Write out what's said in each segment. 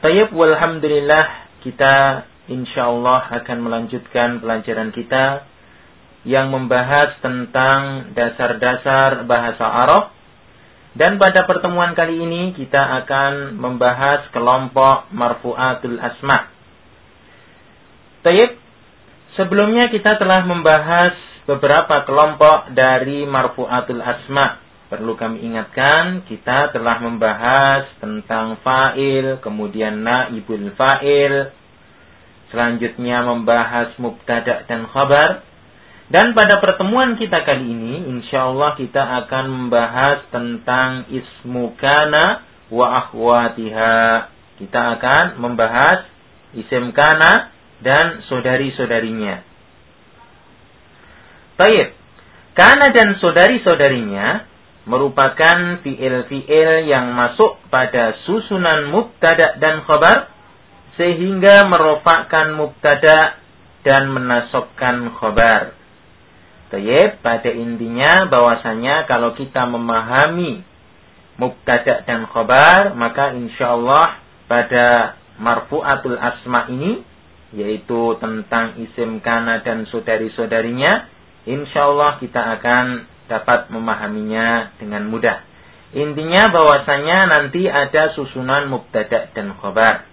Tayyib walhamdulillah kita insyaallah akan melanjutkan pelajaran kita yang membahas tentang dasar-dasar bahasa Arab dan pada pertemuan kali ini kita akan membahas kelompok marfu'atul asma. Tayyib, sebelumnya kita telah membahas beberapa kelompok dari marfu'atul asma. Perlu kami ingatkan, kita telah membahas tentang fa'il, kemudian naibul fa'il, selanjutnya membahas mubtada dan khabar, dan pada pertemuan kita kali ini, insya Allah kita akan membahas tentang ismu kana wa akhwatiha. Kita akan membahas isim kana dan saudari-saudarinya. Baik, kana dan saudari-saudarinya merupakan fiil-fiil yang masuk pada susunan mubtada dan khabar sehingga merofakkan mubtada dan menasobkan khabar. Tayyib, pada intinya bahwasanya kalau kita memahami mubtada dan khobar, maka insya Allah pada marfu'atul asma ini, yaitu tentang isim kana dan saudari-saudarinya, insya Allah kita akan dapat memahaminya dengan mudah. Intinya bahwasanya nanti ada susunan mubtada dan khobar.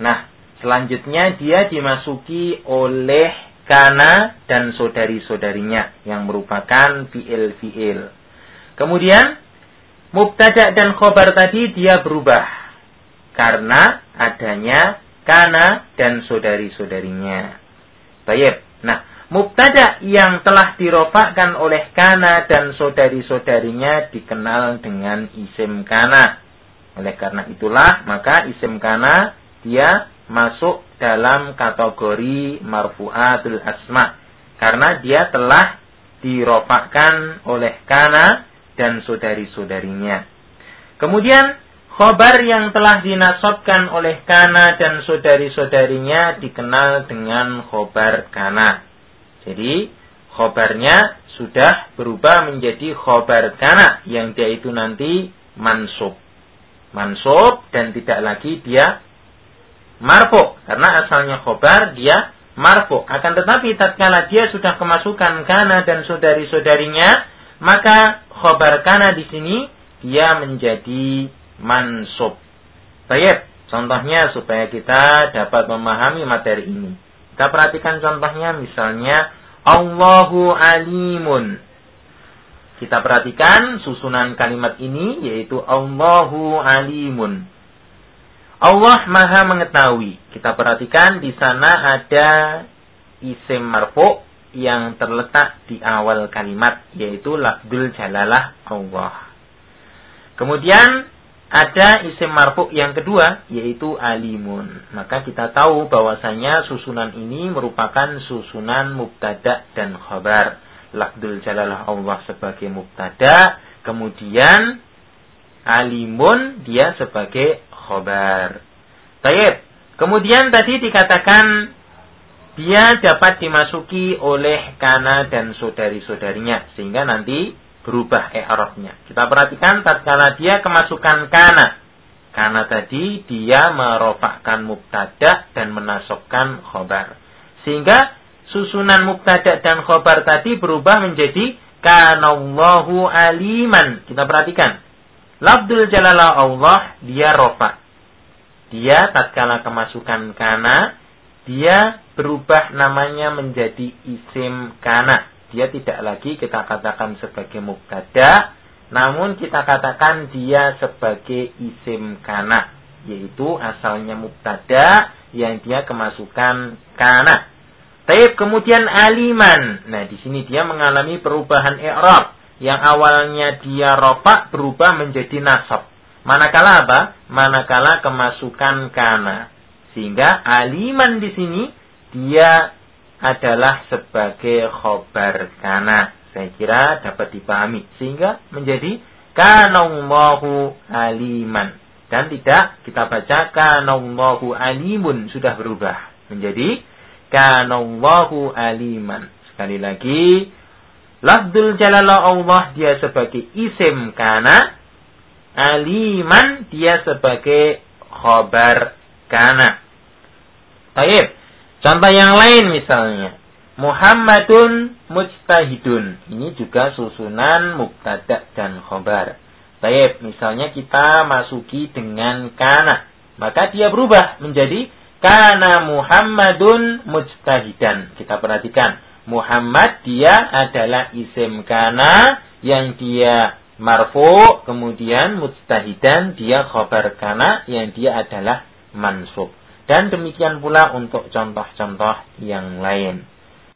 Nah, selanjutnya dia dimasuki oleh kana dan saudari-saudarinya yang merupakan fiil-fiil. Kemudian mubtada dan khobar tadi dia berubah karena adanya kana dan saudari-saudarinya. Baik. Nah, mubtada yang telah dirofakkan oleh kana dan saudari-saudarinya dikenal dengan isim kana. Oleh karena itulah maka isim kana dia masuk dalam kategori marfu'atul asma karena dia telah dirofakkan oleh kana dan saudari-saudarinya. Kemudian khobar yang telah dinasobkan oleh kana dan saudari-saudarinya dikenal dengan khobar kana. Jadi khobarnya sudah berubah menjadi khobar kana yang dia itu nanti mansub. Mansub dan tidak lagi dia marfu karena asalnya khobar dia marfu akan tetapi tatkala dia sudah kemasukan kana dan saudari-saudarinya maka khobar kana di sini dia menjadi mansub. Baik, contohnya supaya kita dapat memahami materi ini. Kita perhatikan contohnya misalnya Allahu alimun. Kita perhatikan susunan kalimat ini yaitu Allahu alimun. Allah Maha mengetahui. Kita perhatikan di sana ada isim marfu yang terletak di awal kalimat yaitu lafzul jalalah Allah. Kemudian ada isim marfu yang kedua yaitu alimun. Maka kita tahu bahwasanya susunan ini merupakan susunan mubtada dan khabar. Lafzul jalalah Allah sebagai mubtada, kemudian alimun dia sebagai khobar. Baik. Kemudian tadi dikatakan dia dapat dimasuki oleh kana dan saudari-saudarinya sehingga nanti berubah i'rabnya. Kita perhatikan tatkala dia kemasukan kana. Kana tadi dia merofakkan mubtada dan menasobkan khobar. Sehingga susunan mubtada dan khobar tadi berubah menjadi kanallahu aliman. Kita perhatikan. Labdul jalalah Allah dia rofa dia tatkala kemasukan kana, dia berubah namanya menjadi isim kana. Dia tidak lagi kita katakan sebagai mubtada, namun kita katakan dia sebagai isim kana, yaitu asalnya mubtada yang dia kemasukan kana. Taib kemudian aliman. Nah, di sini dia mengalami perubahan i'rab yang awalnya dia rofa berubah menjadi nasab. Manakala apa? Manakala kemasukan kana. Sehingga aliman di sini dia adalah sebagai khobar kana. Saya kira dapat dipahami. Sehingga menjadi kanallahu aliman. Dan tidak kita baca kanallahu alimun sudah berubah. Menjadi kanallahu aliman. Sekali lagi. Lafdul jalala Allah dia sebagai isim kana aliman dia sebagai khobar kana. Baik. Contoh yang lain misalnya. Muhammadun mujtahidun. Ini juga susunan mubtada dan khobar. Baik, misalnya kita masuki dengan kana. Maka dia berubah menjadi kana Muhammadun mujtahidan. Kita perhatikan. Muhammad dia adalah isim kana yang dia marfu kemudian mujtahidan dia khobar kana yang dia adalah mansub dan demikian pula untuk contoh-contoh yang lain